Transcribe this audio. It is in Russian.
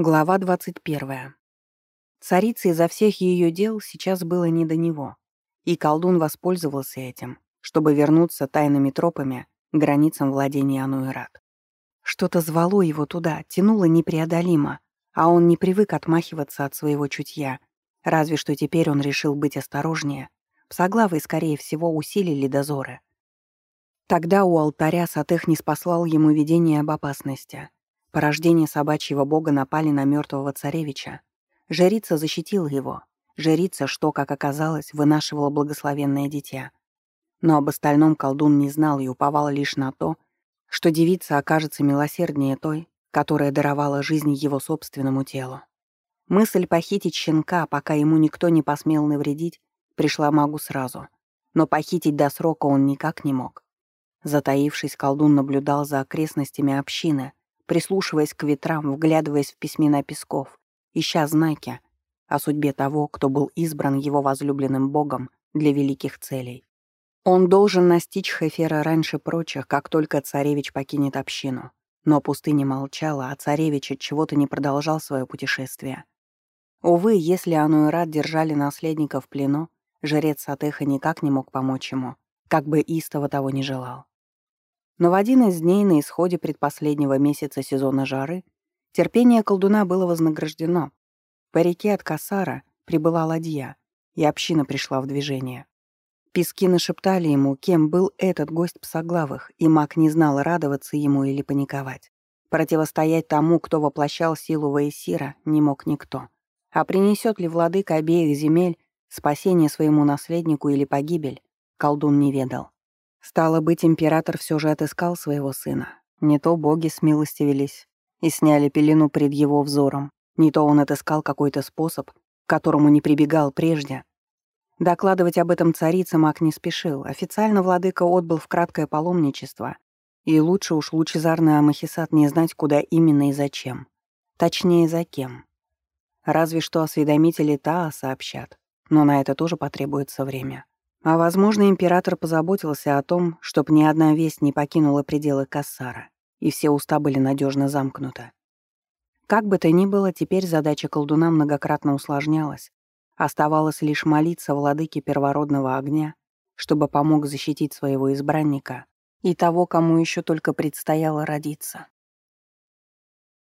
Глава 21. Царице изо всех ее дел сейчас было не до него, и колдун воспользовался этим, чтобы вернуться тайными тропами к границам владения Ануэрат. Что-то звало его туда, тянуло непреодолимо, а он не привык отмахиваться от своего чутья, разве что теперь он решил быть осторожнее. Псоглавы, скорее всего, усилили дозоры. Тогда у алтаря Сатых не спаслал ему видение об опасности — Порождение собачьего бога напали на мертвого царевича. Жрица защитила его. Жрица, что, как оказалось, вынашивала благословенное дитя. Но об остальном колдун не знал и уповал лишь на то, что девица окажется милосерднее той, которая даровала жизнь его собственному телу. Мысль похитить щенка, пока ему никто не посмел навредить, пришла магу сразу. Но похитить до срока он никак не мог. Затаившись, колдун наблюдал за окрестностями общины, прислушиваясь к ветрам, вглядываясь в письмена Песков, ища знаки о судьбе того, кто был избран его возлюбленным богом для великих целей. Он должен настичь Хефера раньше прочих, как только царевич покинет общину. Но пустыня молчала, а царевич от чего-то не продолжал свое путешествие. Увы, если Ануэрат держали наследника в плену, жрец Сатеха никак не мог помочь ему, как бы истово того не желал. Но в один из дней на исходе предпоследнего месяца сезона жары терпение колдуна было вознаграждено. По реке от Касара прибыла ладья, и община пришла в движение. Пески нашептали ему, кем был этот гость псоглавых, и маг не знал, радоваться ему или паниковать. Противостоять тому, кто воплощал силу Ваесира, не мог никто. А принесет ли владыка обеих земель спасение своему наследнику или погибель, колдун не ведал. Стало быть, император все же отыскал своего сына. Не то боги с милости велись и сняли пелену пред его взором, не то он отыскал какой-то способ, к которому не прибегал прежде. Докладывать об этом царице маг не спешил. Официально владыка отбыл в краткое паломничество. И лучше уж лучезарный Амахисат не знать, куда именно и зачем. Точнее, за кем. Разве что осведомители Таа сообщат. Но на это тоже потребуется время. А, возможно, император позаботился о том, чтобы ни одна весть не покинула пределы Кассара, и все уста были надежно замкнуты. Как бы то ни было, теперь задача колдуна многократно усложнялась. Оставалось лишь молиться владыке первородного огня, чтобы помог защитить своего избранника и того, кому еще только предстояло родиться.